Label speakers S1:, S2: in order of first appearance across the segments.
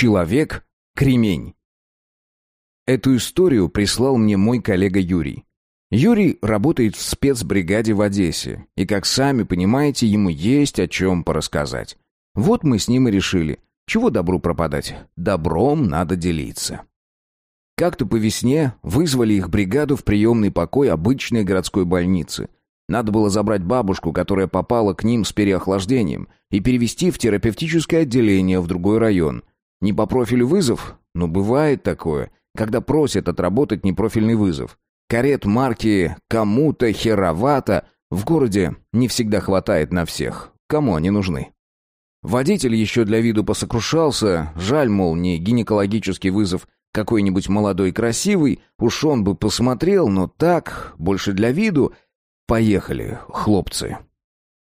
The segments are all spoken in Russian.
S1: Человек-кремень. Эту историю прислал мне мой коллега Юрий. Юрий работает в спецбригаде в Одессе, и, как сами понимаете, ему есть о чем порассказать. Вот мы с ним и решили, чего добру пропадать, добром надо делиться. Как-то по весне вызвали их бригаду в приемный покой обычной городской больницы. Надо было забрать бабушку, которая попала к ним с переохлаждением, и перевести в терапевтическое отделение в другой район. Не по профилю вызов? Но бывает такое, когда просят отработать непрофильный вызов. Карет марки «кому-то херовато» в городе не всегда хватает на всех. Кому они нужны? Водитель еще для виду посокрушался, жаль, мол, не гинекологический вызов, какой-нибудь молодой красивый, уж он бы посмотрел, но так, больше для виду. Поехали, хлопцы.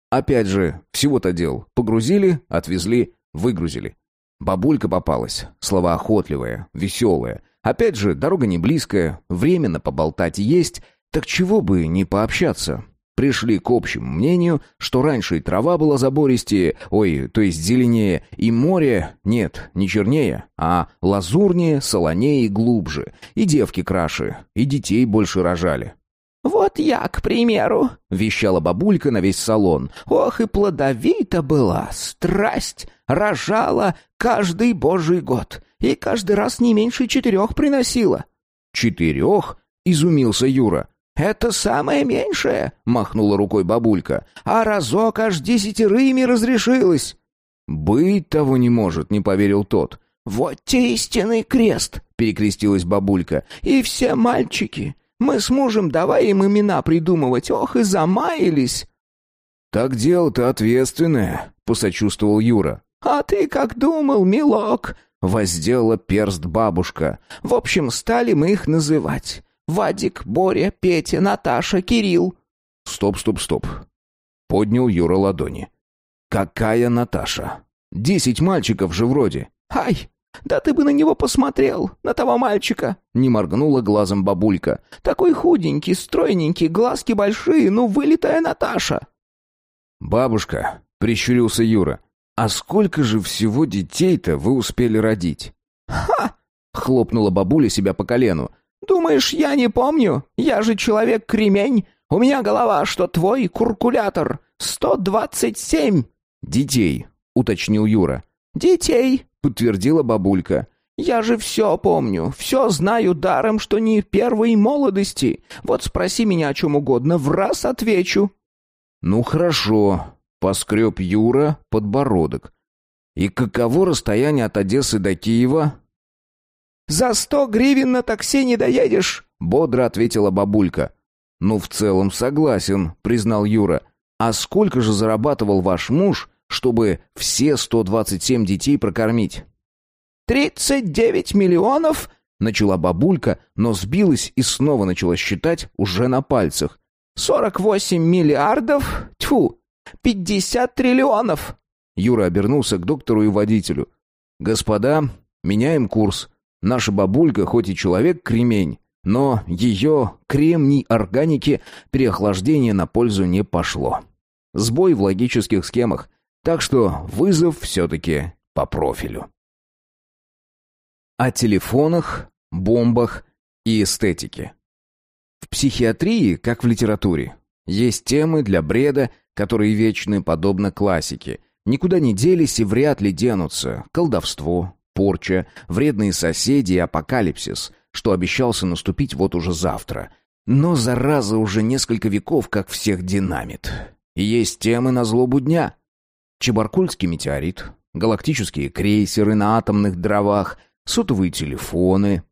S1: Опять же, всего-то дел. Погрузили, отвезли, выгрузили. Бабулька попалась, словоохотливая, веселая. Опять же, дорога не близкая, временно поболтать есть, так чего бы не пообщаться. Пришли к общему мнению, что раньше и трава была забористее, ой, то есть зеленее, и море, нет, не чернее, а лазурнее, солонее и глубже, и девки краше, и детей больше рожали.
S2: «Вот я, к примеру», — вещала бабулька на весь салон. «Ох, и плодовита была, страсть, рожала каждый божий год, и каждый раз не меньше четырех приносила».
S1: «Четырех?» — изумился Юра.
S2: «Это самое меньшее», — махнула рукой бабулька. «А разок аж десятерыми разрешилось».
S1: «Быть того не может», — не поверил тот.
S2: «Вот те истинный крест», — перекрестилась бабулька. «И все мальчики. Мы с мужем давай им имена придумывать. Ох, и замаялись».
S1: «Так дело-то ответственное», — посочувствовал Юра.
S2: «А ты как думал, милок?»
S1: — воздела перст бабушка.
S2: «В общем, стали мы их называть. Вадик, Боря, Петя, Наташа, Кирилл.
S1: Стоп, стоп, стоп. Поднял Юра ладони. Какая Наташа? Десять мальчиков же вроде.
S2: Ай, да ты бы на него посмотрел, на того мальчика. Не моргнула глазом бабулька. Такой худенький, стройненький, глазки большие, ну вылитая Наташа.
S1: Бабушка, прищурился Юра. А сколько же всего детей-то вы успели родить?
S2: Ха! Хлопнула бабуля себя по колену. «Думаешь, я не помню? Я же человек-кремень. У меня голова, что твой куркулятор. Сто двадцать семь!»
S1: «Детей», — уточнил Юра.
S2: «Детей», — подтвердила бабулька. «Я же все помню, все знаю даром, что не первой молодости. Вот спроси меня о чем угодно, в раз отвечу».
S1: «Ну хорошо», — поскреб Юра подбородок. «И каково расстояние от Одессы до Киева?»
S2: «За сто гривен на такси не доедешь», — бодро ответила бабулька.
S1: «Ну, в целом согласен», — признал Юра. «А сколько же зарабатывал ваш муж, чтобы все сто двадцать семь детей прокормить?»
S2: «Тридцать девять миллионов», — начала бабулька, но сбилась и снова начала считать уже на пальцах. «Сорок восемь миллиардов? Тьфу! Пятьдесят триллионов!»
S1: Юра обернулся к доктору и водителю. «Господа, меняем курс. Наша бабулька, хоть и человек-кремень, но ее кремний органики переохлаждение на пользу не пошло. Сбой в логических схемах, так что вызов все-таки по профилю. О телефонах, бомбах и эстетике. В психиатрии, как в литературе, есть темы для бреда, которые вечны, подобно классике. Никуда не делись и вряд ли денутся. Колдовство, порча, вредные соседи и апокалипсис, что обещался наступить вот уже завтра. Но зараза уже несколько веков как всех динамит. И есть темы на злобу дня. Чебаркульский метеорит, галактические крейсеры на атомных дровах, сотовые телефоны.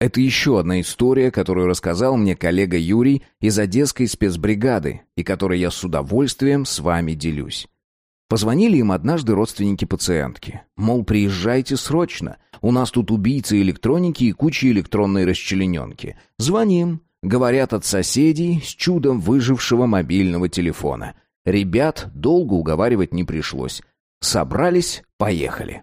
S1: Это еще одна история, которую рассказал мне коллега Юрий из Одесской спецбригады, и которой я с удовольствием с вами делюсь. Позвонили им однажды родственники пациентки. Мол, приезжайте срочно. У нас тут убийцы электроники и куча электронной расчлененки. Звоним. Говорят от соседей с чудом выжившего мобильного телефона. Ребят долго уговаривать не пришлось. Собрались, поехали.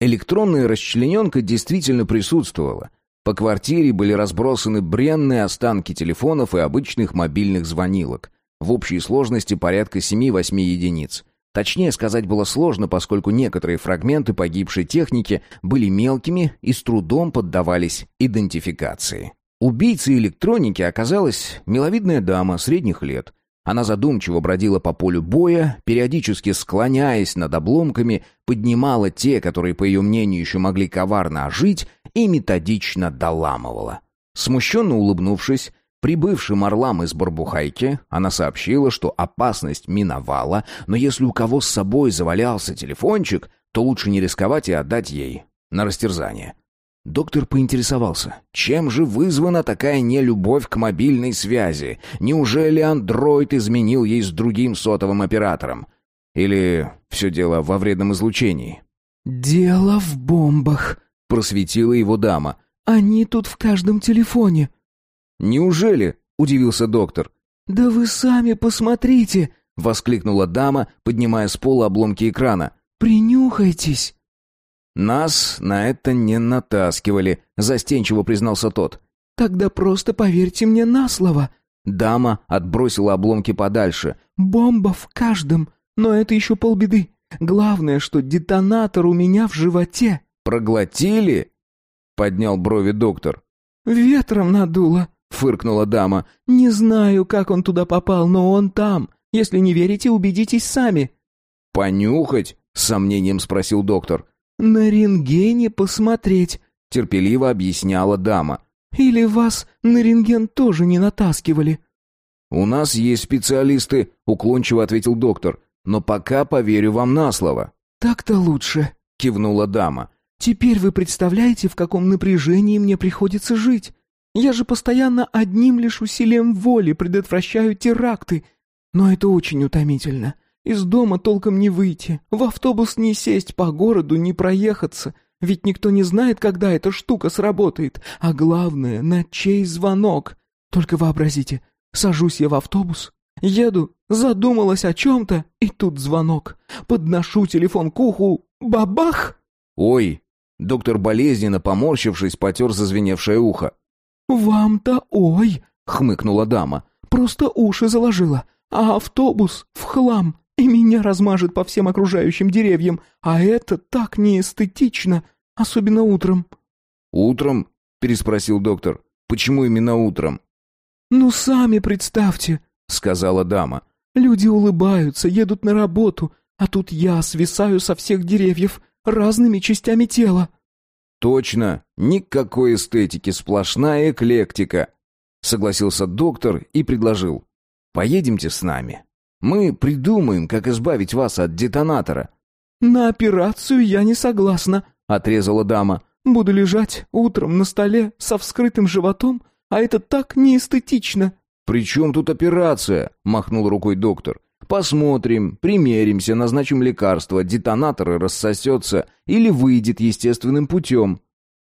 S1: Электронная расчлененка действительно присутствовала. По квартире были разбросаны бренные останки телефонов и обычных мобильных звонилок. В общей сложности порядка 7-8 единиц. Точнее сказать было сложно, поскольку некоторые фрагменты погибшей техники были мелкими и с трудом поддавались идентификации. Убийцей электроники оказалась миловидная дама средних лет. Она задумчиво бродила по полю боя, периодически склоняясь над обломками, поднимала те, которые, по ее мнению, еще могли коварно ожить, и методично доламывала. Смущенно улыбнувшись, Прибывшим орлам из Барбухайки она сообщила, что опасность миновала, но если у кого с собой завалялся телефончик, то лучше не рисковать и отдать ей на растерзание. Доктор поинтересовался, чем же вызвана такая нелюбовь к мобильной связи? Неужели андроид изменил ей с другим сотовым оператором? Или все дело во вредном излучении?
S2: «Дело в бомбах», — просветила его дама. «Они тут в каждом телефоне».
S1: «Неужели?» — удивился доктор.
S2: «Да вы сами посмотрите!»
S1: — воскликнула дама, поднимая с пола обломки экрана.
S2: «Принюхайтесь!»
S1: «Нас на это не натаскивали», — застенчиво признался тот.
S2: «Тогда просто поверьте мне на слово».
S1: Дама отбросила обломки подальше.
S2: «Бомба в каждом, но это еще полбеды. Главное, что детонатор у меня в животе».
S1: «Проглотили?» — поднял брови доктор.
S2: «Ветром надуло», фыркнула дама. «Не знаю, как он туда попал, но он там. Если не верите, убедитесь сами».
S1: «Понюхать?» — с сомнением спросил доктор.
S2: «На рентгене посмотреть», —
S1: терпеливо объясняла дама.
S2: «Или вас на рентген тоже не натаскивали?»
S1: «У нас есть специалисты», — уклончиво ответил доктор. «Но пока поверю вам на слово».
S2: «Так-то лучше», — кивнула дама. «Теперь вы представляете, в каком напряжении мне приходится жить? Я же постоянно одним лишь усилием воли предотвращаю теракты. Но это очень утомительно. Из дома толком не выйти, в автобус не сесть, по городу не проехаться. Ведь никто не знает, когда эта штука сработает. А главное, на чей звонок. Только вообразите, сажусь я в автобус, еду, задумалась о чем-то, и тут звонок. Подношу телефон к уху, бабах!
S1: «Ой!» Доктор болезненно, поморщившись, потер зазвеневшее ухо.
S2: «Вам-то ой!» — хмыкнула дама. «Просто уши заложила, а автобус в хлам, и меня размажет по всем окружающим деревьям, а это так неэстетично, особенно утром».
S1: «Утром?» — переспросил доктор. «Почему именно утром?»
S2: «Ну, сами представьте», — сказала дама. «Люди улыбаются, едут на работу, а тут я свисаю со всех деревьев разными частями тела».
S1: «Точно, никакой эстетики, сплошная эклектика», — согласился доктор и предложил. «Поедемте с нами. Мы придумаем, как избавить вас от детонатора».
S2: «На операцию я не согласна», — отрезала дама. «Буду лежать утром на столе со вскрытым животом, а это так неэстетично».
S1: «При чем тут операция?» — махнул рукой доктор. Посмотрим, примеримся, назначим лекарство, детонатор рассосется или выйдет естественным путем».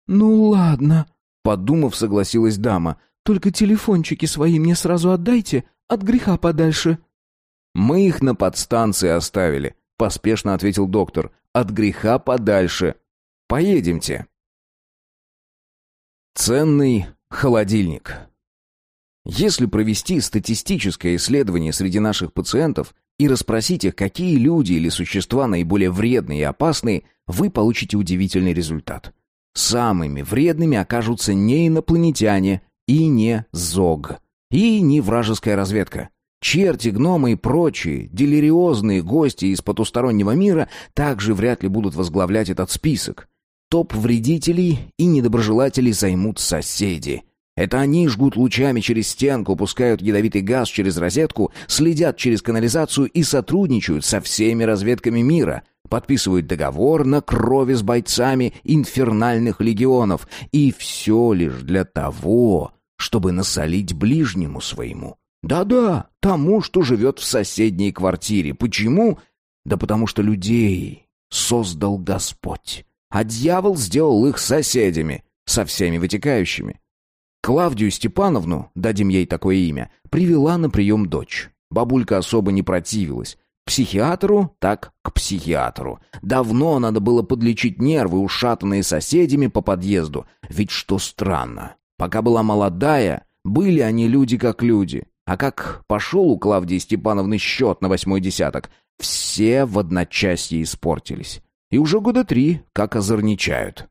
S2: «Ну ладно», — подумав, согласилась дама. «Только телефончики свои мне сразу отдайте, от греха подальше».
S1: «Мы их на подстанции оставили», — поспешно ответил доктор. «От греха подальше. Поедемте». Ценный холодильник. Если провести статистическое исследование среди наших пациентов и расспросить их, какие люди или существа наиболее вредные и опасные, вы получите удивительный результат. Самыми вредными окажутся не инопланетяне и не ЗОГ, и не вражеская разведка. Черти, гномы и прочие делириозные гости из потустороннего мира также вряд ли будут возглавлять этот список. Топ вредителей и недоброжелателей займут соседи – это они жгут лучами через стенку, пускают ядовитый газ через розетку, следят через канализацию и сотрудничают со всеми разведками мира, подписывают договор на крови с бойцами инфернальных легионов. И все лишь для того, чтобы насолить ближнему своему. Да-да, тому, что живет в соседней квартире. Почему? Да потому что людей создал Господь, а дьявол сделал их соседями, со всеми вытекающими. Клавдию Степановну, дадим ей такое имя, привела на прием дочь. Бабулька особо не противилась. Психиатру, так к психиатру. Давно надо было подлечить нервы, ушатанные соседями по подъезду. Ведь что странно, пока была молодая, были они люди как люди. А как пошел у Клавдии Степановны счет на восьмой десяток, Все в одночасье испортились. И уже года три, как озорничают.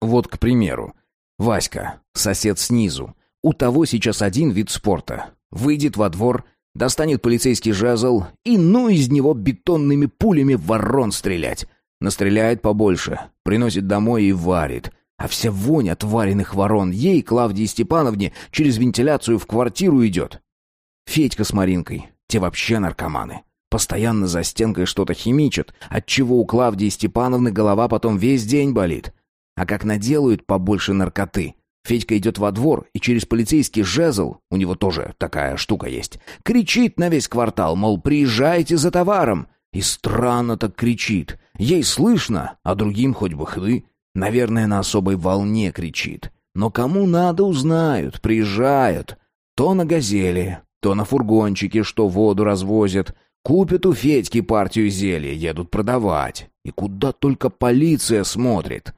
S1: Вот, к примеру, Васька, сосед снизу. У того сейчас один вид спорта. Выйдет во двор, достанет полицейский жезл и ну из него бетонными пулями ворон стрелять. Настреляет побольше, приносит домой и варит. А вся вонь от вареных ворон ей, Клавдии Степановне, через вентиляцию в квартиру идет. Федька с Маринкой, те вообще наркоманы. Постоянно за стенкой что-то химичат, отчего у Клавдии Степановны голова потом весь день болит. А как наделают побольше наркоты. Федька идет во двор и через полицейский жезл, у него тоже такая штука есть, кричит на весь квартал, мол, приезжайте за товаром. И странно так кричит. Ей слышно, а другим хоть бы хны. Наверное, на особой волне кричит. Но кому надо, узнают, приезжают. То на «Газели», то на фургончике, что воду развозят. Купят у Федьки партию зелья, едут продавать. И куда только полиция смотрит.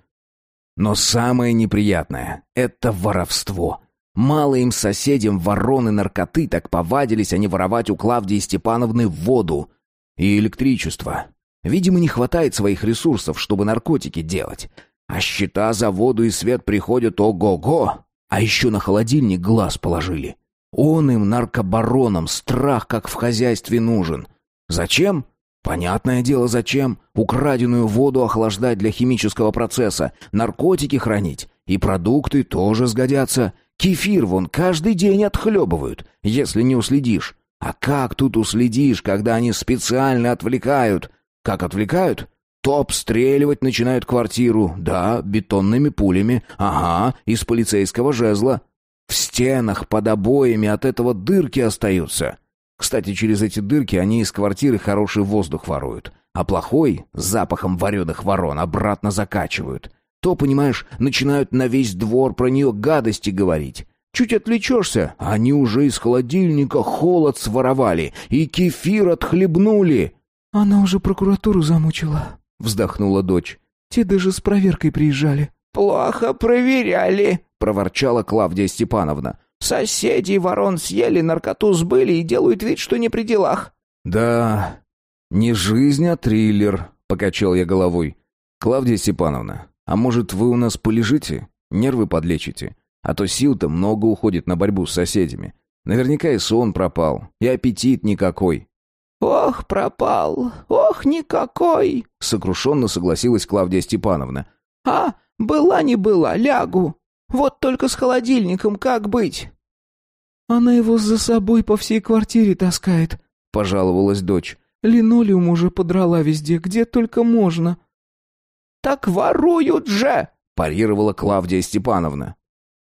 S1: Но самое неприятное — это воровство. Мало им соседям вороны наркоты так повадились они воровать у Клавдии Степановны воду и электричество. Видимо, не хватает своих ресурсов, чтобы наркотики делать. А счета за воду и свет приходят ого-го. А еще на холодильник глаз положили. Он им, наркобаронам, страх как в хозяйстве нужен. Зачем? Понятное дело, зачем. Украденную воду охлаждать для химического процесса, наркотики хранить. И продукты тоже сгодятся. Кефир вон каждый день отхлебывают, если не уследишь. А как тут уследишь, когда они специально отвлекают? Как отвлекают? То обстреливать начинают квартиру, да, бетонными пулями, ага, из полицейского жезла. В стенах под обоями от этого дырки остаются. Кстати, через эти дырки они из квартиры хороший воздух воруют, а плохой, с запахом вареных ворон, обратно закачивают. То, понимаешь, начинают на весь двор про нее гадости говорить. Чуть отвлечешься, они уже из холодильника холод своровали и кефир отхлебнули.
S2: «Она уже прокуратуру замучила», — вздохнула дочь. «Те даже с проверкой приезжали».
S3: «Плохо проверяли», — проворчала Клавдия Степановна. «Соседи ворон съели, наркоту сбыли и делают вид, что не при делах».
S1: «Да, не жизнь, а триллер», — покачал я головой. «Клавдия Степановна, а может, вы у нас полежите, нервы подлечите? А то сил-то много уходит на борьбу с соседями. Наверняка и сон пропал, и аппетит никакой».
S3: «Ох, пропал! Ох, никакой!»
S1: — сокрушенно согласилась Клавдия Степановна.
S3: «А, была не была, лягу. Вот только с холодильником как быть?»
S2: «Она его за собой по всей квартире таскает», — пожаловалась дочь. «Линолеум уже подрала везде, где только можно».
S3: «Так воруют же!»
S1: — парировала Клавдия Степановна.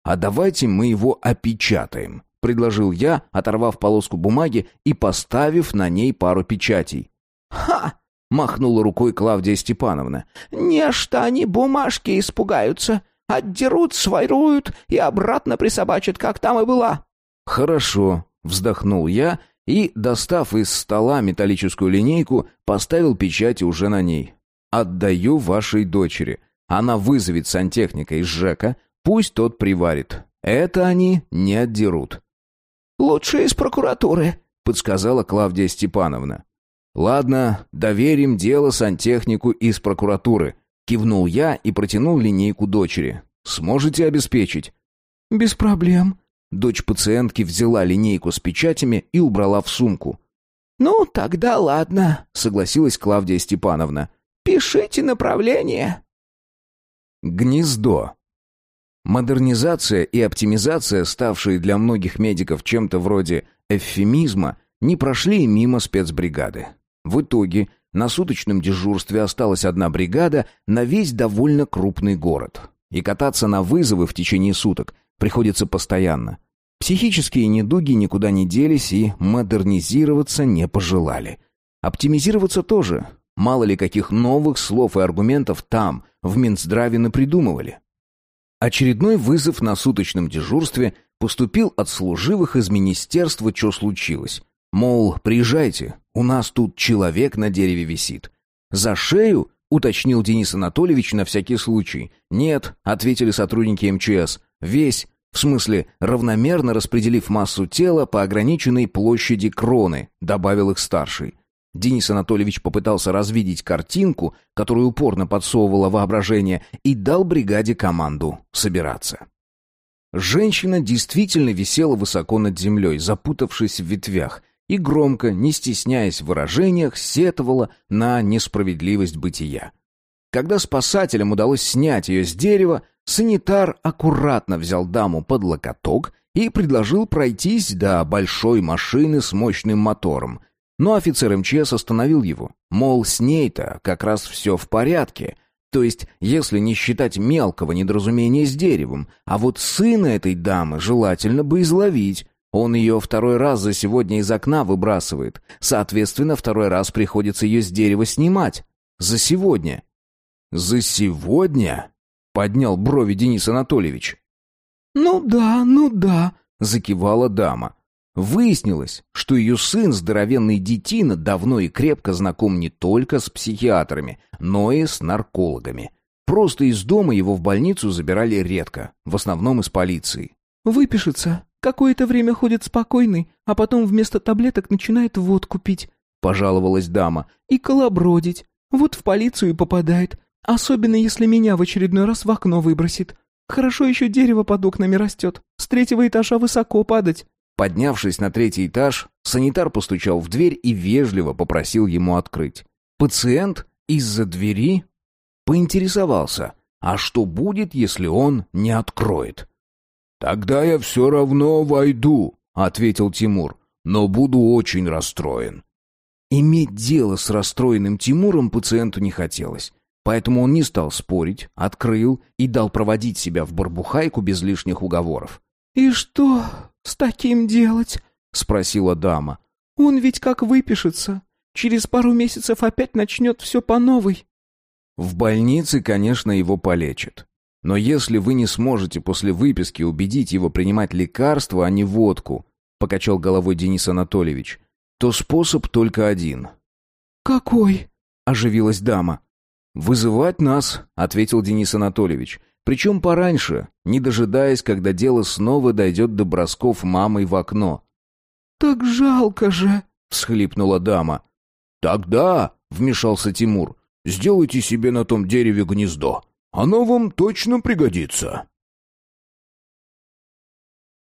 S1: «А давайте мы его опечатаем», — предложил я, оторвав полоску бумаги и поставив на ней пару печатей.
S3: «Ха!»
S1: — махнула рукой Клавдия Степановна.
S3: «Нечто они бумажки испугаются. Отдерут, своруют и обратно присобачат, как там и была».
S1: «Хорошо», — вздохнул я и, достав из стола металлическую линейку, поставил печати уже на ней. «Отдаю вашей дочери. Она вызовет сантехника из ЖЭКа, Пусть тот приварит. Это они не отдерут.
S3: «Лучше из прокуратуры», —
S1: подсказала Клавдия Степановна. «Ладно, доверим дело сантехнику из прокуратуры», — кивнул я и протянул линейку дочери. «Сможете обеспечить?»
S2: «Без проблем».
S1: Дочь пациентки взяла линейку с печатями и убрала в сумку.
S3: «Ну, тогда ладно», —
S1: согласилась Клавдия Степановна.
S3: «Пишите направление».
S1: Гнездо. Модернизация и оптимизация, ставшие для многих медиков чем-то вроде эвфемизма, не прошли мимо спецбригады. В итоге на суточном дежурстве осталась одна бригада на весь довольно крупный город. И кататься на вызовы в течение суток приходится постоянно. Психические недуги никуда не делись и модернизироваться не пожелали. Оптимизироваться тоже. Мало ли каких новых слов и аргументов там, в Минздраве, напридумывали. Очередной вызов на суточном дежурстве поступил от служивых из министерства, что случилось. Мол, приезжайте, у нас тут человек на дереве висит. За шею, уточнил Денис Анатольевич на всякий случай. Нет, ответили сотрудники МЧС. Весь, в смысле, равномерно распределив массу тела по ограниченной площади кроны, добавил их старший. Денис Анатольевич попытался развидеть картинку, которую упорно подсовывало воображение, и дал бригаде команду собираться. Женщина действительно висела высоко над землей, запутавшись в ветвях, и громко, не стесняясь в выражениях, сетовала на несправедливость бытия. Когда спасателям удалось снять ее с дерева, санитар аккуратно взял даму под локоток и предложил пройтись до большой машины с мощным мотором. Но офицер МЧС остановил его. Мол, с ней-то как раз все в порядке. То есть, если не считать мелкого недоразумения с деревом, а вот сына этой дамы желательно бы изловить. Он ее второй раз за сегодня из окна выбрасывает. Соответственно, второй раз приходится ее с дерева снимать. За сегодня. «За сегодня?» — поднял брови Денис Анатольевич.
S2: «Ну да, ну да», —
S1: закивала дама. Выяснилось, что ее сын, здоровенный детина, давно и крепко знаком не только с психиатрами, но и с наркологами. Просто из дома его в больницу забирали редко, в основном из полиции.
S2: «Выпишется. Какое-то время ходит спокойный, а потом вместо таблеток начинает водку пить», — пожаловалась дама. «И колобродить. Вот в полицию попадает. Особенно, если меня в очередной раз в окно выбросит. Хорошо еще дерево под окнами растет. С третьего этажа высоко падать.
S1: Поднявшись на третий этаж, санитар постучал в дверь и вежливо попросил ему открыть. Пациент из-за двери поинтересовался, а что будет, если он не откроет? «Тогда я все равно войду», — ответил Тимур, — «но буду очень расстроен». Иметь дело с расстроенным Тимуром пациенту не хотелось. Поэтому он не стал спорить, открыл и дал проводить себя в барбухайку без лишних уговоров.
S2: «И что с таким делать?» — спросила дама. «Он ведь как выпишется. Через пару месяцев опять начнет все по новой».
S1: В больнице, конечно, его полечат. Но если вы не сможете после выписки убедить его принимать лекарства, а не водку, покачал головой Денис Анатольевич, то способ только один.
S2: Какой?
S1: оживилась дама. «Вызывать нас», — ответил Денис Анатольевич. «Причем пораньше, не дожидаясь, когда дело снова дойдет до бросков мамой в окно».
S2: «Так жалко же», —
S1: всхлипнула дама. «Тогда», — вмешался Тимур, — «сделайте себе на том дереве гнездо. Оно вам точно пригодится».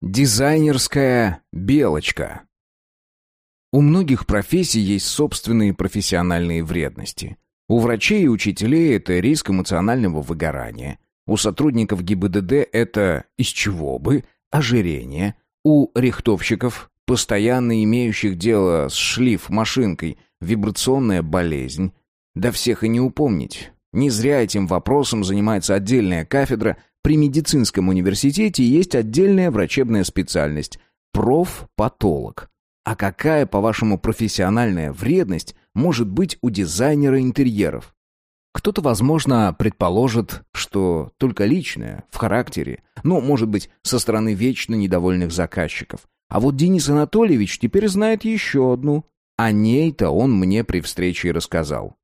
S1: Дизайнерская белочка У многих профессий есть собственные профессиональные вредности. У врачей и учителей это риск эмоционального выгорания. У сотрудников ГИБДД это из чего бы ожирение. У рихтовщиков, постоянно имеющих дело с шлиф-машинкой, вибрационная болезнь. Да всех и не упомнить. Не зря этим вопросом занимается отдельная кафедра. При медицинском университете есть отдельная врачебная специальность – профпатолог. А какая, по-вашему, профессиональная вредность может быть у дизайнера интерьеров? Кто-то, возможно, предположит, что только личное, в характере, ну, может быть, со стороны вечно недовольных заказчиков. А вот Денис Анатольевич теперь знает еще одну. О ней-то он мне при встрече и рассказал.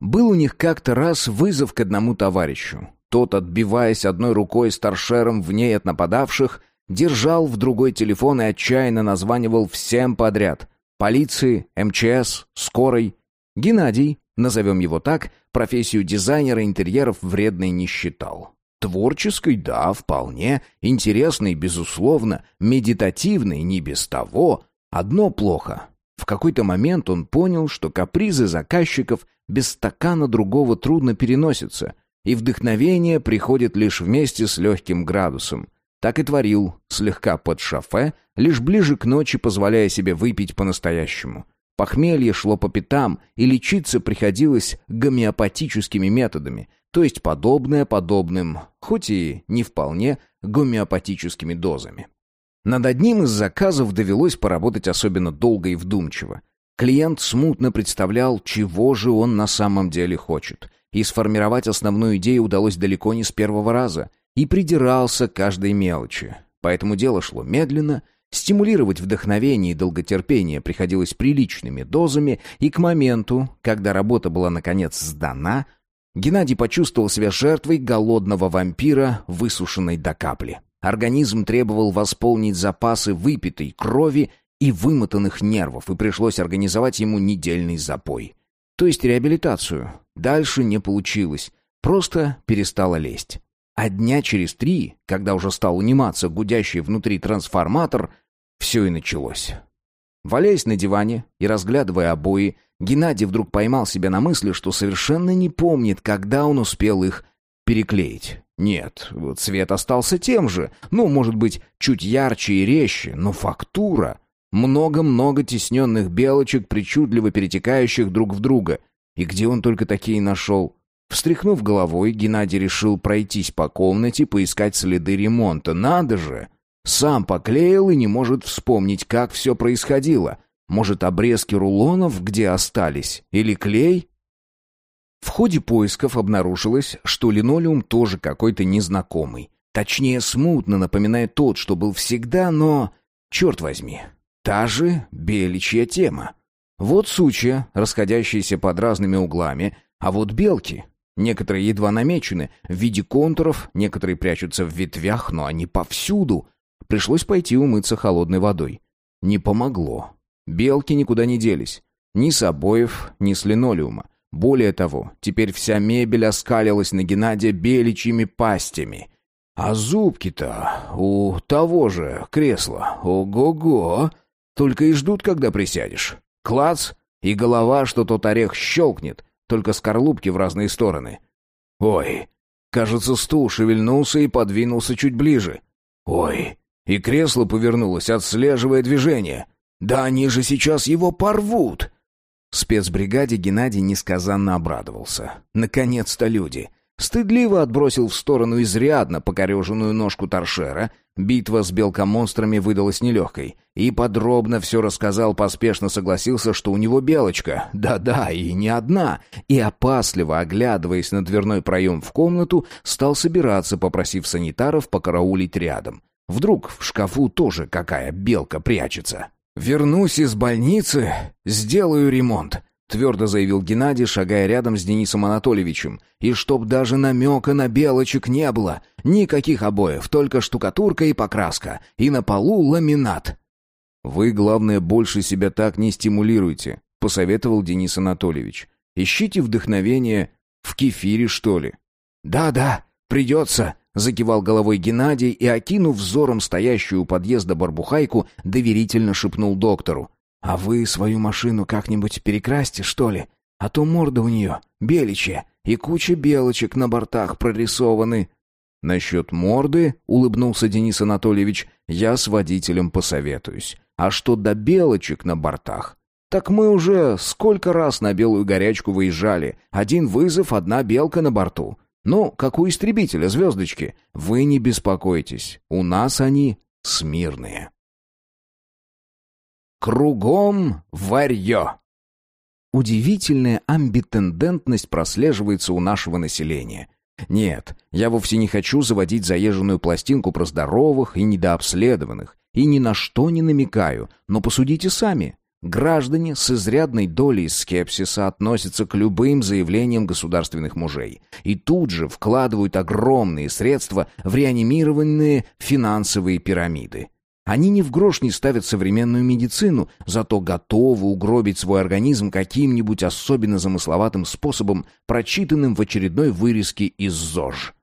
S1: Был у них как-то раз вызов к одному товарищу. Тот, отбиваясь одной рукой старшером в ней от нападавших, держал в другой телефон и отчаянно названивал всем подряд. Полиции, МЧС, скорой. Геннадий, назовем его так, профессию дизайнера интерьеров вредной не считал. Творческой, да, вполне. Интересной, безусловно. Медитативной, не без того. Одно плохо. В какой-то момент он понял, что капризы заказчиков без стакана другого трудно переносятся, и вдохновение приходит лишь вместе с легким градусом. Так и творил, слегка под шофе, лишь ближе к ночи позволяя себе выпить по-настоящему. Похмелье шло по пятам, и лечиться приходилось гомеопатическими методами, то есть подобное подобным, хоть и не вполне гомеопатическими дозами. Над одним из заказов довелось поработать особенно долго и вдумчиво. Клиент смутно представлял, чего же он на самом деле хочет, и сформировать основную идею удалось далеко не с первого раза — и придирался к каждой мелочи. Поэтому дело шло медленно, стимулировать вдохновение и долготерпение приходилось приличными дозами, и к моменту, когда работа была наконец сдана, Геннадий почувствовал себя жертвой голодного вампира, высушенной до капли. Организм требовал восполнить запасы выпитой крови, и вымотанных нервов, и пришлось организовать ему недельный запой. То есть реабилитацию. Дальше не получилось. Просто перестала лезть. А дня через три, когда уже стал униматься гудящий внутри трансформатор, все и началось. Валяясь на диване и разглядывая обои, Геннадий вдруг поймал себя на мысли, что совершенно не помнит, когда он успел их переклеить. Нет, цвет остался тем же, ну, может быть, чуть ярче и резче, но фактура... Много-много тесненных белочек, причудливо перетекающих друг в друга. И где он только такие нашел? Встряхнув головой, Геннадий решил пройтись по комнате, поискать следы ремонта. Надо же! Сам поклеил и не может вспомнить, как все происходило. Может, обрезки рулонов где остались? Или клей? В ходе поисков обнаружилось, что линолеум тоже какой-то незнакомый. Точнее, смутно напоминает тот, что был всегда, но... Черт возьми, та же беличья тема. Вот сучья, расходящиеся под разными углами, а вот белки. Некоторые едва намечены в виде контуров, некоторые прячутся в ветвях, но они повсюду. Пришлось пойти умыться холодной водой. Не помогло. Белки никуда не делись. Ни с обоев, ни с линолеума. Более того, теперь вся мебель оскалилась на Геннадия беличьими пастями. А зубки-то у того же кресла, ого-го, только и ждут, когда присядешь. Клац, и голова, что тот орех щелкнет, только скорлупки в разные стороны. Ой, кажется, стул шевельнулся и подвинулся чуть ближе. Ой, и кресло повернулось, отслеживая движение. Да они же сейчас его порвут! Спецбригаде Геннадий несказанно обрадовался. Наконец-то люди. Стыдливо отбросил в сторону изрядно покореженную ножку торшера. Битва с белкомонстрами выдалась нелегкой. И подробно все рассказал, поспешно согласился, что у него белочка. Да-да, и не одна. И опасливо, оглядываясь на дверной проем в комнату, стал собираться, попросив санитаров покараулить рядом. Вдруг в шкафу тоже какая белка прячется. «Вернусь из больницы, сделаю ремонт», — твердо заявил Геннадий, шагая рядом с Денисом Анатольевичем. «И чтоб даже намека на белочек не было. Никаких обоев, только штукатурка и покраска. И на полу ламинат». «Вы, главное, больше себя так не стимулируйте», — посоветовал Денис Анатольевич. «Ищите вдохновение в кефире, что ли». «Да-да, придется», Закивал головой Геннадий и, окинув взором стоящую у подъезда барбухайку, доверительно шепнул доктору. «А вы свою машину как-нибудь перекрасьте, что ли? А то морда у нее беличья, и куча белочек на бортах прорисованы». «Насчет морды», — улыбнулся Денис Анатольевич, — «я с водителем посоветуюсь. А что до белочек на бортах? Так мы уже сколько раз на белую горячку выезжали. Один вызов, одна белка на борту. Ну, как у истребителя звездочки. Вы не беспокойтесь, у нас они смирные. Кругом варьё. Удивительная амбитендентность прослеживается у нашего населения. Нет, я вовсе не хочу заводить заезженную пластинку про здоровых и недообследованных, и ни на что не намекаю, но посудите сами. Граждане с изрядной долей скепсиса относятся к любым заявлениям государственных мужей и тут же вкладывают огромные средства в реанимированные финансовые пирамиды. Они ни в грош не ставят современную медицину, зато готовы угробить свой организм каким-нибудь особенно замысловатым способом, прочитанным в очередной вырезке из ЗОЖ.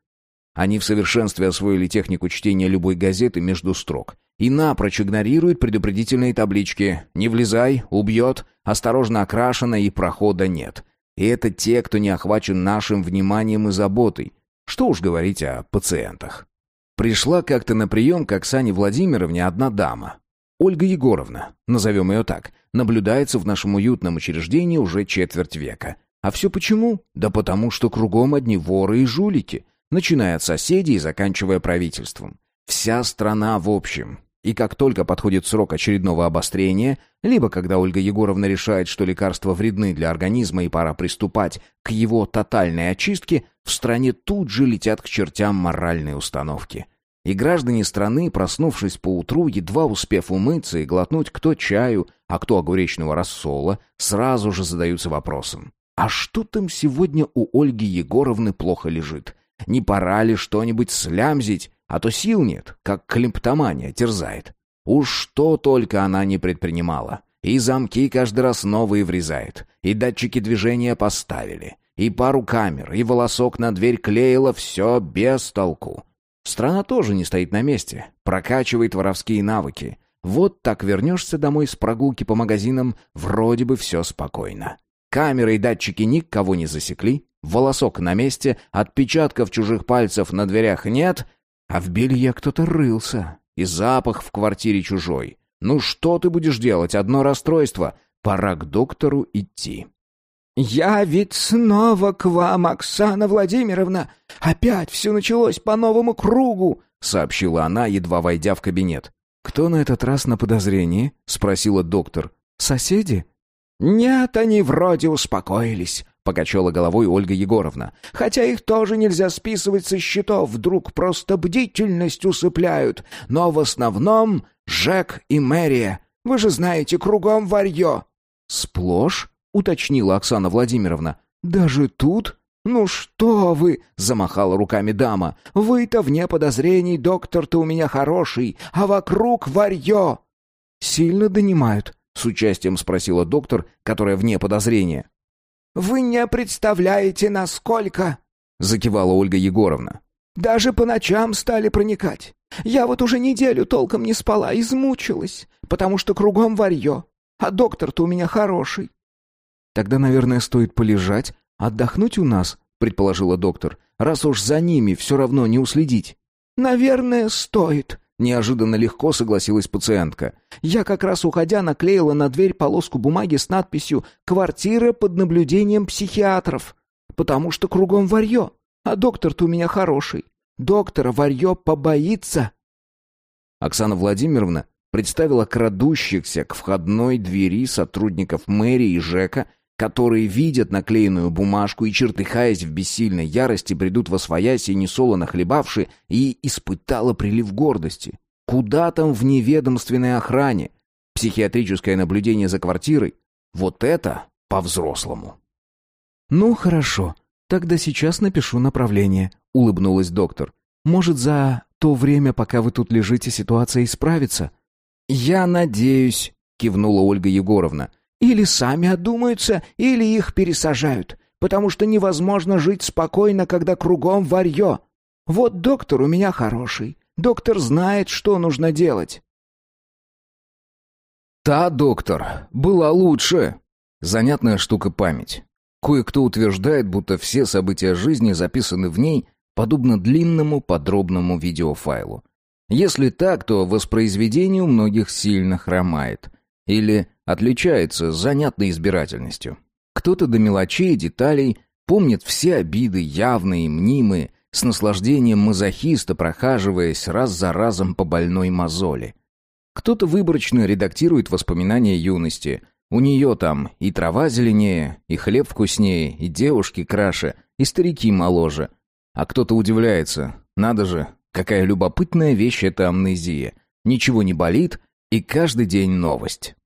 S1: Они в совершенстве освоили технику чтения любой газеты между строк и напрочь игнорирует предупредительные таблички «Не влезай», «Убьет», «Осторожно окрашено» и «Прохода нет». И это те, кто не охвачен нашим вниманием и заботой. Что уж говорить о пациентах. Пришла как-то на прием к Оксане Владимировне одна дама. Ольга Егоровна, назовем ее так, наблюдается в нашем уютном учреждении уже четверть века. А все почему? Да потому, что кругом одни воры и жулики, начиная от соседей и заканчивая правительством. Вся страна в общем. И как только подходит срок очередного обострения, либо когда Ольга Егоровна решает, что лекарства вредны для организма и пора приступать к его тотальной очистке, в стране тут же летят к чертям моральные установки. И граждане страны, проснувшись поутру, едва успев умыться и глотнуть кто чаю, а кто огуречного рассола, сразу же задаются вопросом. А что там сегодня у Ольги Егоровны плохо лежит? Не пора ли что-нибудь слямзить, а то сил нет, как климптомания терзает. Уж что только она не предпринимала. И замки каждый раз новые врезает, и датчики движения поставили, и пару камер, и волосок на дверь клеила, все без толку. Страна тоже не стоит на месте, прокачивает воровские навыки. Вот так вернешься домой с прогулки по магазинам, вроде бы все спокойно. Камеры и датчики никого не засекли, волосок на месте, отпечатков чужих пальцев на дверях нет, а в белье кто-то рылся, и запах в квартире чужой. Ну что ты будешь делать? Одно расстройство. Пора к доктору идти.
S2: «Я ведь снова к вам, Оксана Владимировна! Опять все началось по новому кругу!» — сообщила она, едва войдя в кабинет.
S1: «Кто на этот раз на подозрении?» — спросила доктор. «Соседи?»
S2: «Нет, они вроде успокоились», — покачала головой Ольга Егоровна. «Хотя их тоже нельзя списывать со счетов, вдруг просто бдительность усыпляют. Но в основном Жек и Мэрия. Вы же знаете, кругом варьё».
S1: «Сплошь?» — уточнила Оксана Владимировна. «Даже тут?»
S2: «Ну что вы!» — замахала руками дама. «Вы-то вне подозрений, доктор-то у меня хороший, а вокруг варьё!»
S1: «Сильно донимают?» — с участием спросила доктор, которая вне подозрения.
S2: «Вы не представляете, насколько!» — закивала Ольга Егоровна. «Даже по ночам стали проникать. Я вот уже неделю толком не спала, измучилась, потому что кругом варьё, а доктор-то у меня хороший».
S1: «Тогда, наверное, стоит полежать, «Отдохнуть у нас?» — предположила доктор. «Раз уж за ними все равно не уследить».
S2: «Наверное, стоит», — неожиданно легко согласилась пациентка. «Я как раз уходя наклеила на дверь полоску бумаги с надписью «Квартира под наблюдением психиатров», потому что кругом варьё, а доктор-то у меня хороший. Доктора варьё побоится».
S1: Оксана Владимировна представила крадущихся к входной двери сотрудников мэрии и ЖЭКа которые видят наклеенную бумажку и, чертыхаясь в бессильной ярости, придут во свояси, несолоно хлебавши, и испытала прилив гордости. Куда там в неведомственной охране? Психиатрическое наблюдение за квартирой? Вот это по-взрослому.
S3: «Ну, хорошо. Тогда сейчас напишу направление», — улыбнулась доктор. «Может, за то время, пока вы тут лежите, ситуация исправится?»
S1: «Я надеюсь», — кивнула Ольга Егоровна.
S2: Или сами одумаются, или их пересажают, потому что невозможно жить спокойно, когда кругом варьё. Вот доктор у меня хороший. Доктор знает, что нужно делать.
S1: Та доктор была лучше. Занятная штука память. Кое-кто утверждает, будто все события жизни записаны в ней, подобно длинному подробному видеофайлу. Если так, то воспроизведение у многих сильно хромает. Или отличается занятной избирательностью. Кто-то до мелочей и деталей помнит все обиды, явные и мнимые, с наслаждением мазохиста прохаживаясь раз за разом по больной мозоли. Кто-то выборочно редактирует воспоминания юности. У нее там и трава зеленее, и хлеб вкуснее, и девушки краше, и старики моложе. А кто-то удивляется. Надо же, какая любопытная вещь эта амнезия. Ничего не болит, и каждый день новость.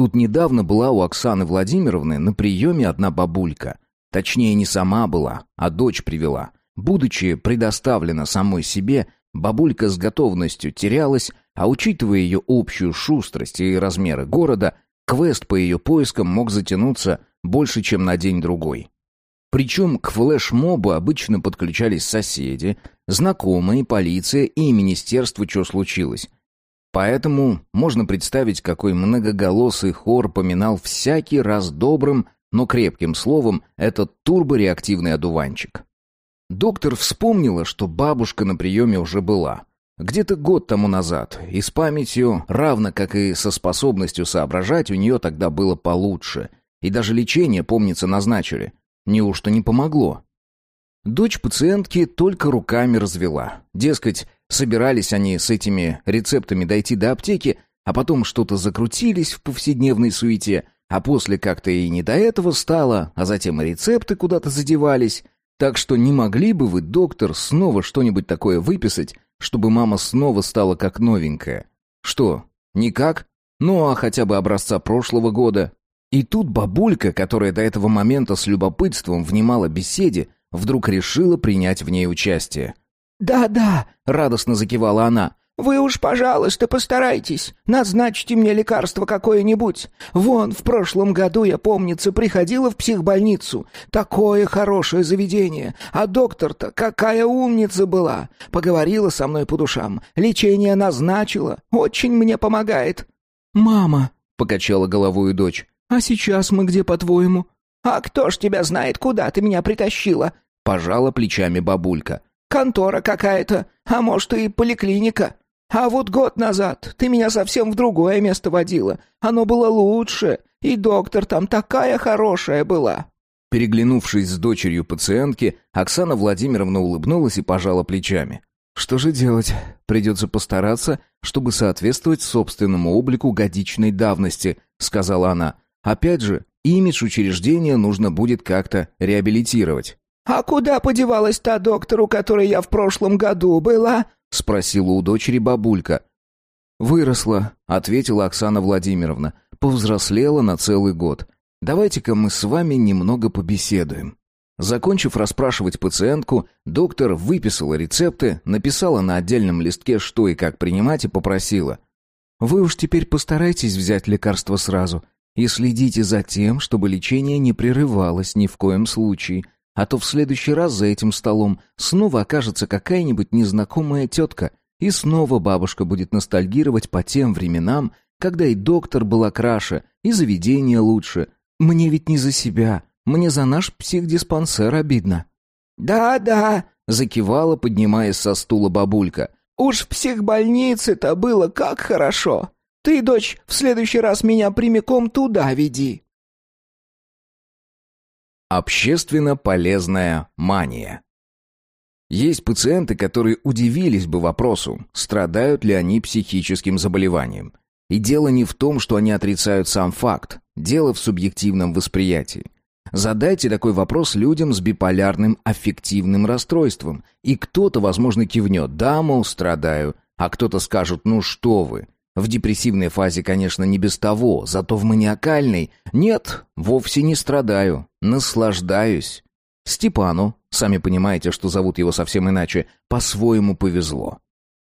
S1: Тут недавно была у Оксаны Владимировны на приеме одна бабулька. Точнее, не сама была, а дочь привела. Будучи предоставлена самой себе, бабулька с готовностью терялась, а учитывая ее общую шустрость и размеры города, квест по ее поискам мог затянуться больше, чем на день-другой. Причем к флешмобу обычно подключались соседи, знакомые, полиция и министерство, что случилось. Поэтому можно представить, какой многоголосый хор поминал всякий раз добрым, но крепким словом этот турбореактивный одуванчик. Доктор вспомнила, что бабушка на приеме уже была. Где-то год тому назад, и с памятью, равно как и со способностью соображать, у нее тогда было получше. И даже лечение, помнится, назначили. Неужто не помогло? Дочь пациентки только руками развела. Дескать, собирались они с этими рецептами дойти до аптеки, а потом что-то закрутились в повседневной суете, а после как-то и не до этого стало, а затем и рецепты куда-то задевались. Так что не могли бы вы, доктор, снова что-нибудь такое выписать, чтобы мама снова стала как новенькая? Что, никак? Ну, а хотя бы образца прошлого года. И тут бабулька, которая до этого момента с любопытством внимала беседе, вдруг решила принять в ней участие.
S2: «Да-да», — радостно закивала она, — Вы уж, пожалуйста, постарайтесь. Назначьте мне лекарство какое-нибудь. Вон, в прошлом году, я, помнится, приходила в психбольницу. Такое хорошее заведение. А доктор-то какая умница была. Поговорила со мной по душам. Лечение назначила. Очень мне помогает».
S3: «Мама», — покачала головой дочь, — «а сейчас мы где, по-твоему?»
S2: «А кто ж тебя знает, куда ты меня притащила?» — пожала плечами бабулька. «Контора какая-то, а может и поликлиника». А вот год назад ты меня совсем в другое место водила. Оно было лучше, и доктор там такая хорошая была».
S1: Переглянувшись с дочерью пациентки, Оксана Владимировна улыбнулась и пожала плечами.
S3: «Что же делать? Придется постараться, чтобы соответствовать собственному облику годичной давности», — сказала она. «Опять же, имидж учреждения нужно будет как-то реабилитировать».
S2: «А куда подевалась та доктор, у которой я в прошлом году была?»
S1: — спросила у дочери бабулька.
S3: «Выросла», — ответила Оксана Владимировна. «Повзрослела на целый год. Давайте-ка мы с вами немного побеседуем».
S1: Закончив расспрашивать пациентку, доктор выписала рецепты, написала на отдельном листке, что и как принимать, и попросила.
S3: «Вы уж теперь постарайтесь взять лекарство сразу и следите за тем, чтобы лечение не прерывалось ни в коем случае а то в следующий раз за этим столом снова окажется какая-нибудь незнакомая тетка, и снова бабушка будет ностальгировать по тем временам, когда и доктор была краше, и заведение лучше. Мне ведь не за себя, мне за наш психдиспансер обидно».
S2: «Да-да», — закивала, поднимаясь со стула бабулька. «Уж в психбольнице-то было как хорошо. Ты, дочь, в следующий раз меня прямиком туда веди».
S1: Общественно полезная мания. Есть пациенты, которые удивились бы вопросу, страдают ли они психическим заболеванием. И дело не в том, что они отрицают сам факт, дело в субъективном восприятии. Задайте такой вопрос людям с биполярным аффективным расстройством, и кто-то, возможно, кивнет «да, мол, страдаю», а кто-то скажет «ну что вы». В депрессивной фазе, конечно, не без того, зато в маниакальной «нет, вовсе не страдаю, Наслаждаюсь. Степану, сами понимаете, что зовут его совсем иначе, по-своему повезло.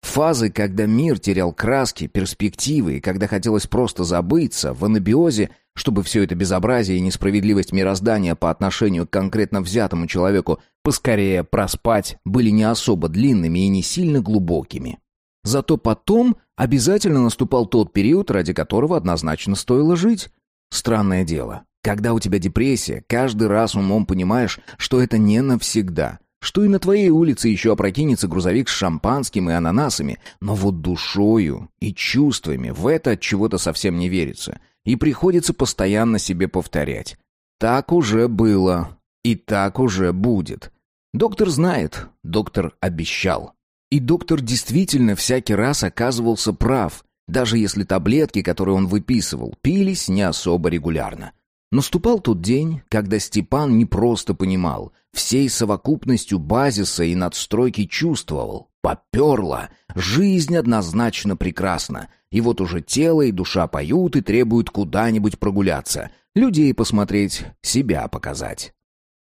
S1: Фазы, когда мир терял краски, перспективы, и когда хотелось просто забыться, в анабиозе, чтобы все это безобразие и несправедливость мироздания по отношению к конкретно взятому человеку поскорее проспать, были не особо длинными и не сильно глубокими. Зато потом обязательно наступал тот период, ради которого однозначно стоило жить. Странное дело. Когда у тебя депрессия, каждый раз умом понимаешь, что это не навсегда, что и на твоей улице еще опрокинется грузовик с шампанским и ананасами, но вот душою и чувствами в это от чего-то совсем не верится, и приходится постоянно себе повторять. Так уже было, и так уже будет. Доктор знает, доктор обещал. И доктор действительно всякий раз оказывался прав, даже если таблетки, которые он выписывал, пились не особо регулярно. Наступал тот день, когда Степан не просто понимал, всей совокупностью базиса и надстройки чувствовал. Поперло. Жизнь однозначно прекрасна. И вот уже тело и душа поют и требуют куда-нибудь прогуляться. Людей посмотреть, себя показать.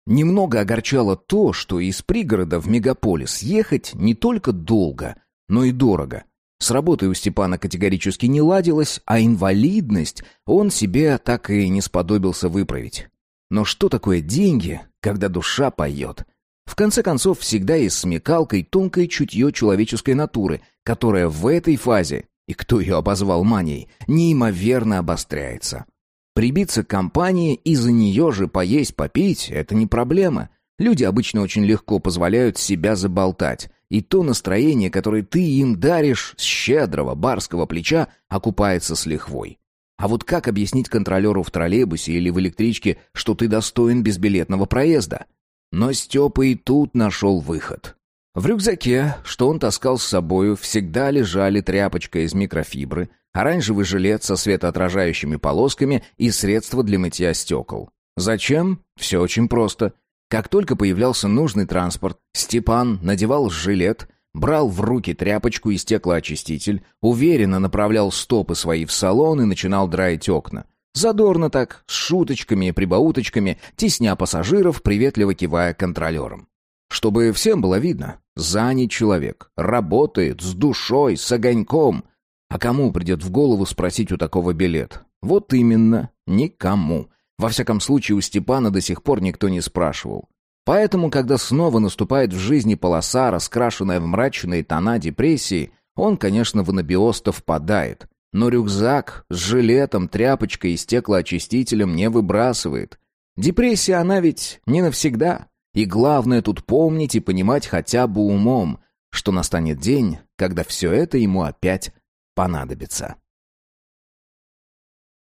S1: Немного огорчало то, что из пригорода в мегаполис ехать не только долго, но и дорого. С работой у Степана категорически не ладилось, а инвалидность он себе так и не сподобился выправить. Но что такое деньги, когда душа поет? В конце концов, всегда есть смекалка и тонкое чутье человеческой натуры, которая в этой фазе, и кто ее обозвал манией, неимоверно обостряется. Прибиться к компании и за нее же поесть, попить – это не проблема. Люди обычно очень легко позволяют себя заболтать, и то настроение, которое ты им даришь с щедрого барского плеча, окупается с лихвой. А вот как объяснить контролеру в троллейбусе или в электричке, что ты достоин безбилетного проезда? Но Степа и тут нашел выход. В рюкзаке, что он таскал с собою, всегда лежали тряпочка из микрофибры, оранжевый жилет со светоотражающими полосками и средства для мытья стекол. Зачем? Все очень просто. Как только появлялся нужный транспорт, Степан надевал жилет, брал в руки тряпочку и стеклоочиститель, уверенно направлял стопы свои в салон и начинал драить окна. Задорно так, с шуточками и прибауточками, тесня пассажиров, приветливо кивая контролерам. Чтобы всем было видно, занят человек, работает с душой, с огоньком. А кому придет в голову спросить у такого билет? Вот именно, никому. Во всяком случае, у Степана до сих пор никто не спрашивал. Поэтому, когда снова наступает в жизни полоса, раскрашенная в мрачные тона депрессии, он, конечно, в анабиоз-то впадает. Но рюкзак с жилетом, тряпочкой и стеклоочистителем не выбрасывает. Депрессия, она ведь не навсегда. И главное тут помнить и понимать хотя бы умом, что настанет день, когда все это ему опять понадобится.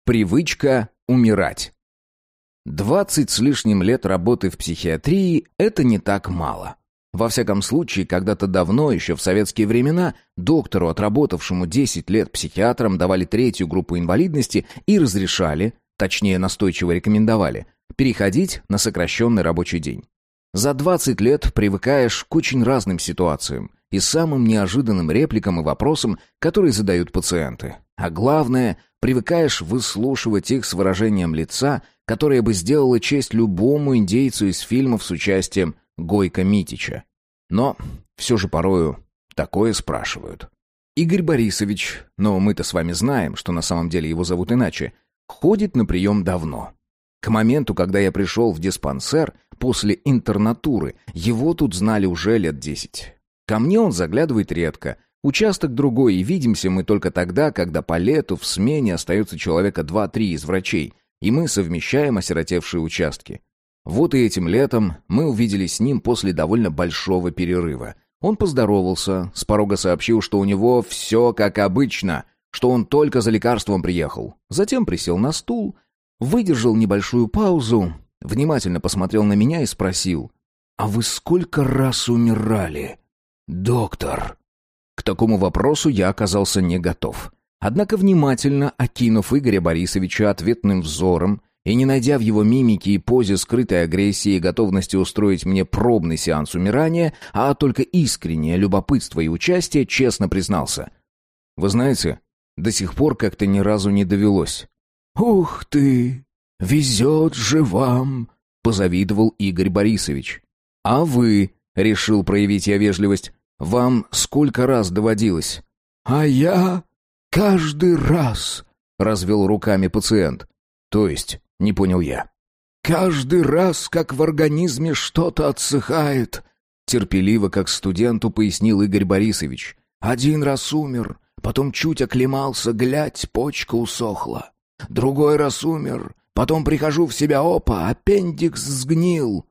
S1: Привычка умирать. Двадцать с лишним лет работы в психиатрии – это не так мало. Во всяком случае, когда-то давно, еще в советские времена, доктору, отработавшему 10 лет психиатром, давали третью группу инвалидности и разрешали, точнее настойчиво рекомендовали, переходить на сокращенный рабочий день. За 20 лет привыкаешь к очень разным ситуациям и самым неожиданным репликам и вопросам, которые задают пациенты. А главное, привыкаешь выслушивать их с выражением лица, которое бы сделало честь любому индейцу из фильмов с участием Гойка Митича. Но все же порою такое спрашивают. Игорь Борисович, но мы-то с вами знаем, что на самом деле его зовут иначе, ходит на прием давно. К моменту, когда я пришел в диспансер, после интернатуры, его тут знали уже лет десять. Ко мне он заглядывает редко. Участок другой, и видимся мы только тогда, когда по лету в смене остается человека два-три из врачей, и мы совмещаем осиротевшие участки. Вот и этим летом мы увиделись с ним после довольно большого перерыва. Он поздоровался, с порога сообщил, что у него все как обычно, что он только за лекарством приехал. Затем присел на стул, выдержал небольшую паузу, внимательно посмотрел на меня и спросил, «А вы сколько раз умирали, доктор?» К такому вопросу я оказался не готов. Однако внимательно окинув Игоря Борисовича ответным взором и не найдя в его мимике и позе скрытой агрессии и готовности устроить мне пробный сеанс умирания, а только искреннее любопытство и участие, честно признался. «Вы знаете, до сих пор как-то ни разу не довелось.
S2: «Ух ты! Везет же вам!» — позавидовал Игорь Борисович.
S1: «А вы?» — решил проявить я вежливость. «Вам сколько раз доводилось?»
S2: «А я каждый раз!» — развел руками пациент.
S1: «То есть?» — не понял я.
S2: «Каждый раз, как в организме что-то отсыхает», — терпеливо, как студенту, пояснил Игорь Борисович. «Один раз умер, потом чуть оклемался, глядь, почка усохла. Другой раз умер. Потом прихожу в себя, опа, аппендикс сгнил.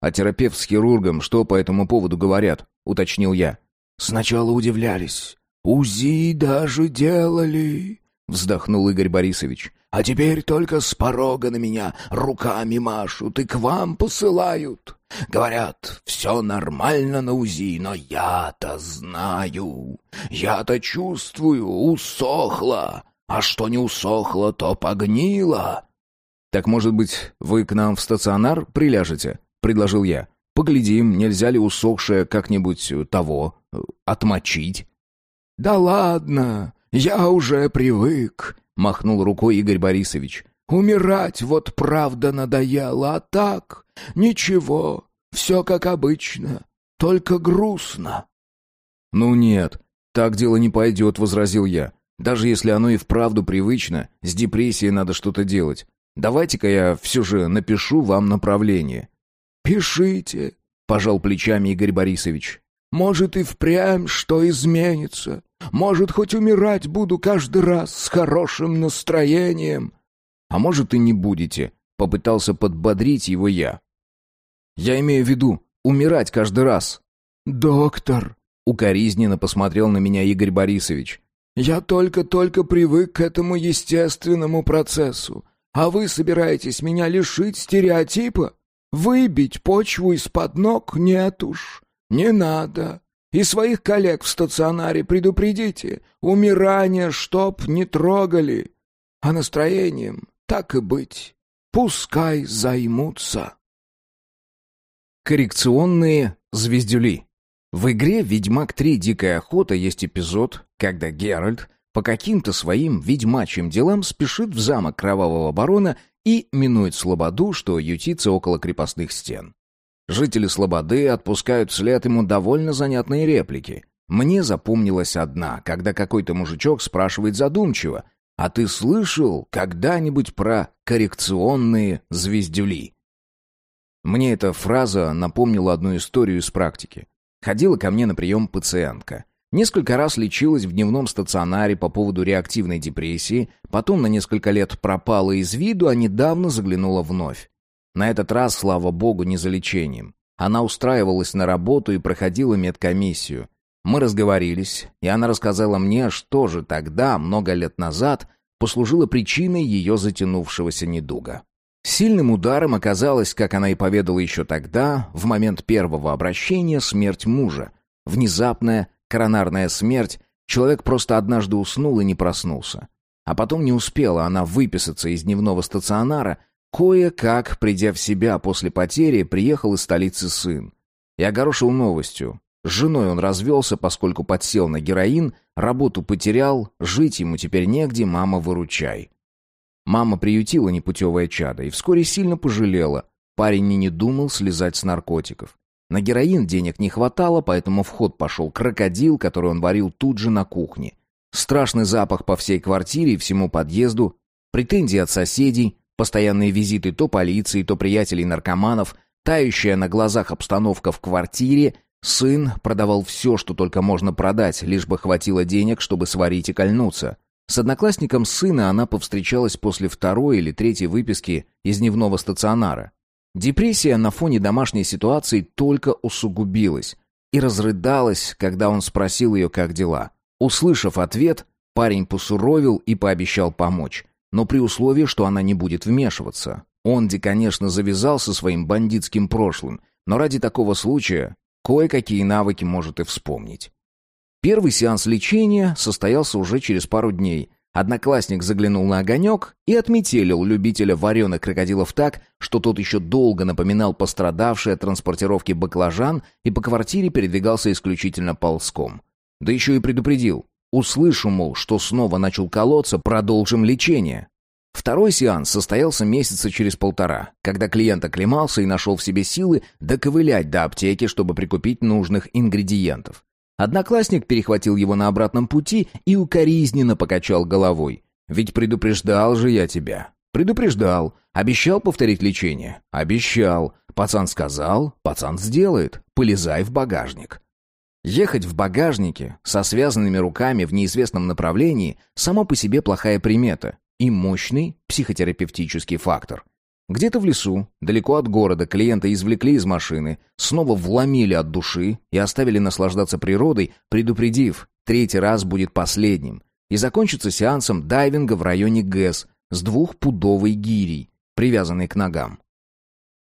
S1: А терапевт с хирургом что по этому поводу говорят? Уточнил я.
S2: Сначала удивлялись. УЗИ даже делали. Вздохнул Игорь Борисович. А теперь только с порога на меня руками машут и к вам посылают. Говорят, все нормально на УЗИ, но я-то знаю. Я-то чувствую, усохло. А что не усохло, то погнило.
S1: Так, может быть, вы к нам в стационар приляжете? предложил я. Поглядим, нельзя ли усохшее как-нибудь того э, отмочить.
S2: Да ладно, я уже привык, махнул рукой Игорь Борисович. Умирать вот правда надоело, а так ничего, все как обычно, только грустно.
S1: Ну нет, так дело не пойдет, возразил я. Даже если оно и вправду привычно, с депрессией надо что-то делать. Давайте-ка я все же напишу вам направление».
S2: «Пишите», — пожал плечами Игорь Борисович. «Может, и впрямь что изменится. Может, хоть умирать буду каждый раз с хорошим настроением».
S1: «А может, и не будете», — попытался подбодрить его я. «Я имею в виду, умирать каждый раз».
S2: «Доктор», — укоризненно посмотрел на меня Игорь Борисович. Я только-только привык к этому естественному процессу. А вы собираетесь меня лишить стереотипа? Выбить почву из-под ног? Нет уж, не надо. И своих коллег в стационаре предупредите. Умирание чтоб не трогали. А настроением так и быть. Пускай займутся.
S1: Коррекционные звездюли. В игре «Ведьмак 3. Дикая охота» есть эпизод, когда Геральт по каким-то своим ведьмачьим делам спешит в замок Кровавого Барона и минует Слободу, что ютится около крепостных стен. Жители Слободы отпускают вслед ему довольно занятные реплики. Мне запомнилась одна, когда какой-то мужичок спрашивает задумчиво, «А ты слышал когда-нибудь про коррекционные звездюли?» Мне эта фраза напомнила одну историю из практики. Ходила ко мне на прием пациентка. Несколько раз лечилась в дневном стационаре по поводу реактивной депрессии, потом на несколько лет пропала из виду, а недавно заглянула вновь. На этот раз, слава богу, не за лечением. Она устраивалась на работу и проходила медкомиссию. Мы разговорились, и она рассказала мне, что же тогда, много лет назад, послужило причиной ее затянувшегося недуга. Сильным ударом оказалась, как она и поведала еще тогда, в момент первого обращения, смерть мужа. Внезапная, коронарная смерть, человек просто однажды уснул и не проснулся. А потом не успела она выписаться из дневного стационара, кое-как, придя в себя после потери, приехал из столицы сын. И огорошил новостью. С женой он развелся, поскольку подсел на героин, работу потерял, жить ему теперь негде, мама выручай. Мама приютила непутевое чадо и вскоре сильно пожалела. Парень и не думал слезать с наркотиков. На героин денег не хватало, поэтому в ход пошел крокодил, который он варил тут же на кухне. Страшный запах по всей квартире и всему подъезду, претензии от соседей, постоянные визиты то полиции, то приятелей наркоманов, тающая на глазах обстановка в квартире, сын продавал все, что только можно продать, лишь бы хватило денег, чтобы сварить и кольнуться. С одноклассником сына она повстречалась после второй или третьей выписки из дневного стационара. Депрессия на фоне домашней ситуации только усугубилась и разрыдалась, когда он спросил ее, как дела. Услышав ответ, парень посуровил и пообещал помочь, но при условии, что она не будет вмешиваться. Онди, конечно, завязал со своим бандитским прошлым, но ради такого случая кое-какие навыки может и вспомнить. Первый сеанс лечения состоялся уже через пару дней. Одноклассник заглянул на огонек и отметелил любителя вареных крокодилов так, что тот еще долго напоминал пострадавший от транспортировки баклажан и по квартире передвигался исключительно ползком. Да еще и предупредил. Услышу, мол, что снова начал колоться, продолжим лечение. Второй сеанс состоялся месяца через полтора, когда клиент оклемался и нашел в себе силы доковылять до аптеки, чтобы прикупить нужных ингредиентов. Одноклассник перехватил его на обратном пути и укоризненно покачал головой. «Ведь предупреждал же я тебя. Предупреждал. Обещал повторить лечение. Обещал. Пацан сказал, пацан сделает. Полезай в багажник». Ехать в багажнике со связанными руками в неизвестном направлении само по себе плохая примета и мощный психотерапевтический фактор – где-то в лесу, далеко от города, клиента извлекли из машины, снова вломили от души и оставили наслаждаться природой, предупредив, третий раз будет последним. И закончится сеансом дайвинга в районе ГЭС с двухпудовой гирей, привязанной к ногам.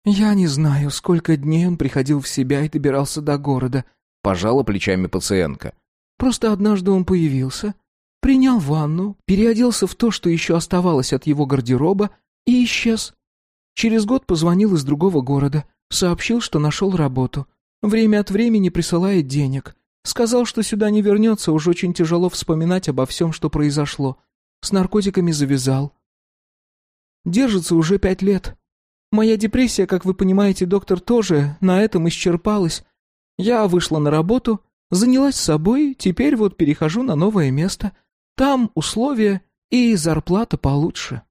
S2: «Я не знаю, сколько дней он приходил в себя и добирался до города», — пожала плечами пациентка. «Просто однажды он появился, принял ванну, переоделся в то, что еще оставалось от его гардероба, и исчез. Через год позвонил из другого города, сообщил, что нашел работу. Время от времени присылает денег. Сказал, что сюда не вернется, уж очень тяжело вспоминать обо всем, что произошло. С наркотиками завязал. Держится уже пять лет. Моя депрессия, как вы понимаете, доктор, тоже на этом исчерпалась. Я вышла на работу, занялась собой, теперь вот перехожу на новое место. Там условия и зарплата получше.